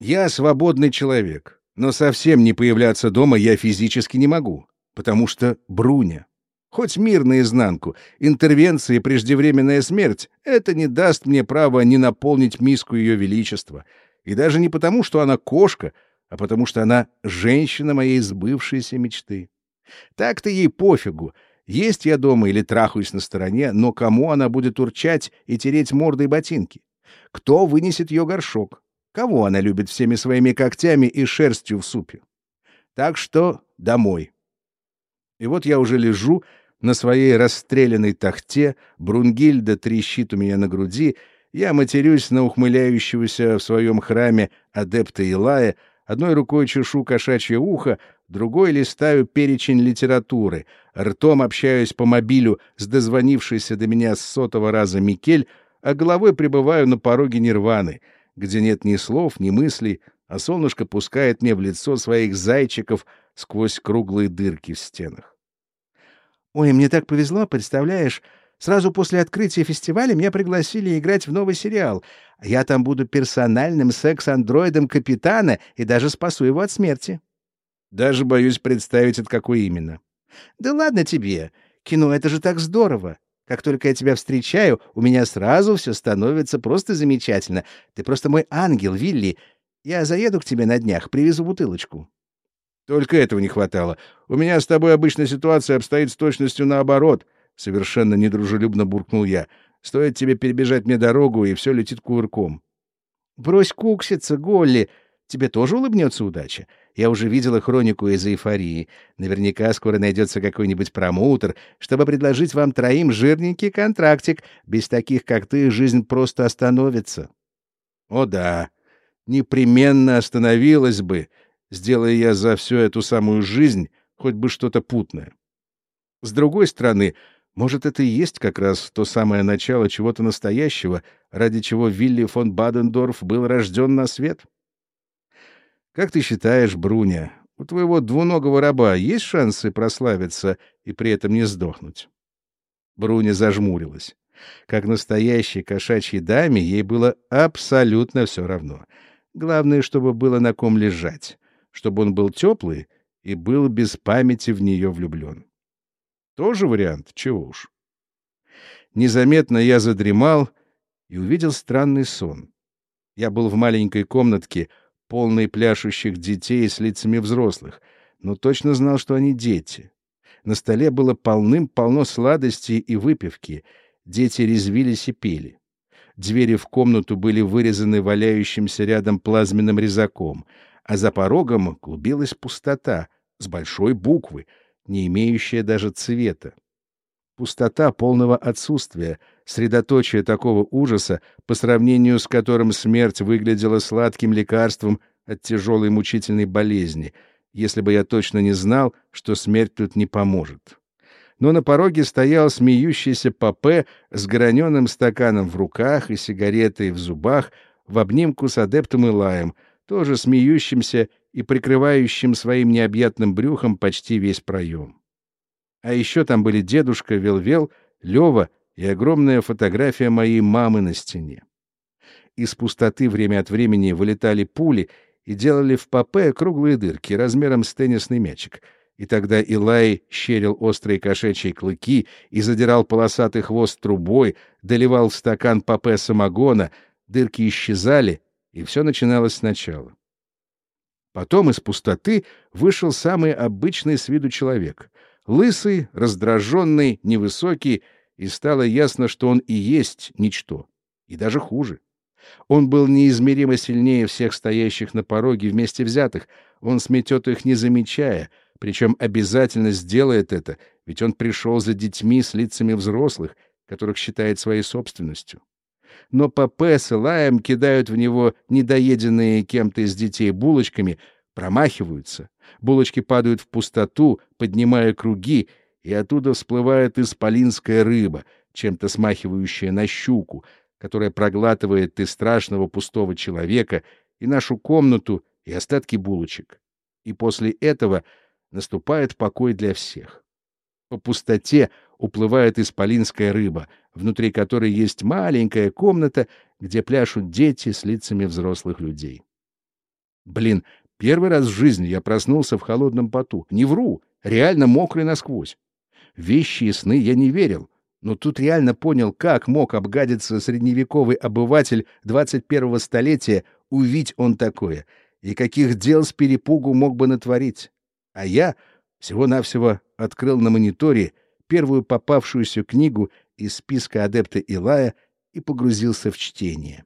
Я свободный человек, но совсем не появляться дома я физически не могу, потому что Бруня. Хоть мир наизнанку, интервенция и преждевременная смерть — это не даст мне права не наполнить миску ее величества. И даже не потому, что она кошка, а потому что она женщина моей сбывшейся мечты. Так-то ей пофигу, есть я дома или трахаюсь на стороне, но кому она будет урчать и тереть мордой ботинки? Кто вынесет ее горшок? Кого она любит всеми своими когтями и шерстью в супе? Так что домой. И вот я уже лежу, на своей расстрелянной тахте, Брунгильда трещит у меня на груди, я матерюсь на ухмыляющегося в своем храме адепта Илая, одной рукой чешу кошачье ухо, другой листаю перечень литературы, ртом общаюсь по мобилю с дозвонившейся до меня с сотого раза Микель, а головой пребываю на пороге нирваны, где нет ни слов, ни мыслей, а солнышко пускает мне в лицо своих зайчиков сквозь круглые дырки в стенах. Ой, мне так повезло, представляешь? Сразу после открытия фестиваля меня пригласили играть в новый сериал. Я там буду персональным секс-андроидом капитана и даже спасу его от смерти. Даже боюсь представить, от какой именно. Да ладно тебе. Кино — это же так здорово. Как только я тебя встречаю, у меня сразу все становится просто замечательно. Ты просто мой ангел, Вилли. Я заеду к тебе на днях, привезу бутылочку. Только этого не хватало. У меня с тобой обычная ситуация обстоит с точностью наоборот. Совершенно недружелюбно буркнул я. Стоит тебе перебежать мне дорогу, и все летит кувырком. Брось кукситься, Голли. Тебе тоже улыбнется удача. Я уже видела хронику из эйфории. Наверняка скоро найдется какой-нибудь промоутер, чтобы предложить вам троим жирненький контрактик. Без таких, как ты, жизнь просто остановится. О да, непременно остановилась бы, сделая я за всю эту самую жизнь хоть бы что-то путное. С другой стороны, может, это и есть как раз то самое начало чего-то настоящего, ради чего Вилли фон Бадендорф был рожден на свет? Как ты считаешь, Бруня, у твоего двуногого раба есть шансы прославиться и при этом не сдохнуть? Бруня зажмурилась. Как настоящей кошачьей даме ей было абсолютно все равно. Главное, чтобы было на ком лежать чтобы он был теплый и был без памяти в нее влюблен. Тоже вариант, чего уж. Незаметно я задремал и увидел странный сон. Я был в маленькой комнатке, полной пляшущих детей с лицами взрослых, но точно знал, что они дети. На столе было полным-полно сладостей и выпивки. Дети резвились и пели. Двери в комнату были вырезаны валяющимся рядом плазменным резаком — а за порогом клубилась пустота с большой буквы, не имеющая даже цвета. Пустота полного отсутствия, средоточие такого ужаса, по сравнению с которым смерть выглядела сладким лекарством от тяжелой мучительной болезни, если бы я точно не знал, что смерть тут не поможет. Но на пороге стоял смеющийся Папе с граненым стаканом в руках и сигаретой в зубах в обнимку с адептом Илаем — тоже смеющимся и прикрывающим своим необъятным брюхом почти весь проем. А еще там были дедушка Велвел, Лева и огромная фотография моей мамы на стене. Из пустоты время от времени вылетали пули и делали в папе круглые дырки размером с теннисный мячик. И тогда Илай щерил острые кошачьи клыки и задирал полосатый хвост трубой, доливал в стакан папе самогона, дырки исчезали, и все начиналось сначала. Потом из пустоты вышел самый обычный с виду человек. Лысый, раздраженный, невысокий, и стало ясно, что он и есть ничто. И даже хуже. Он был неизмеримо сильнее всех стоящих на пороге вместе взятых. Он сметет их, не замечая, причем обязательно сделает это, ведь он пришел за детьми с лицами взрослых, которых считает своей собственностью но Папе с Илаем кидают в него недоеденные кем-то из детей булочками, промахиваются. Булочки падают в пустоту, поднимая круги, и оттуда всплывает исполинская рыба, чем-то смахивающая на щуку, которая проглатывает и страшного пустого человека, и нашу комнату, и остатки булочек. И после этого наступает покой для всех. По пустоте уплывает исполинская рыба, внутри которой есть маленькая комната, где пляшут дети с лицами взрослых людей. Блин, первый раз в жизни я проснулся в холодном поту. Не вру, реально мокрый насквозь. Вещи и сны я не верил, но тут реально понял, как мог обгадиться средневековый обыватель 21-го столетия, увидеть он такое, и каких дел с перепугу мог бы натворить. А я всего-навсего открыл на мониторе первую попавшуюся книгу из списка адепта Илая и погрузился в чтение.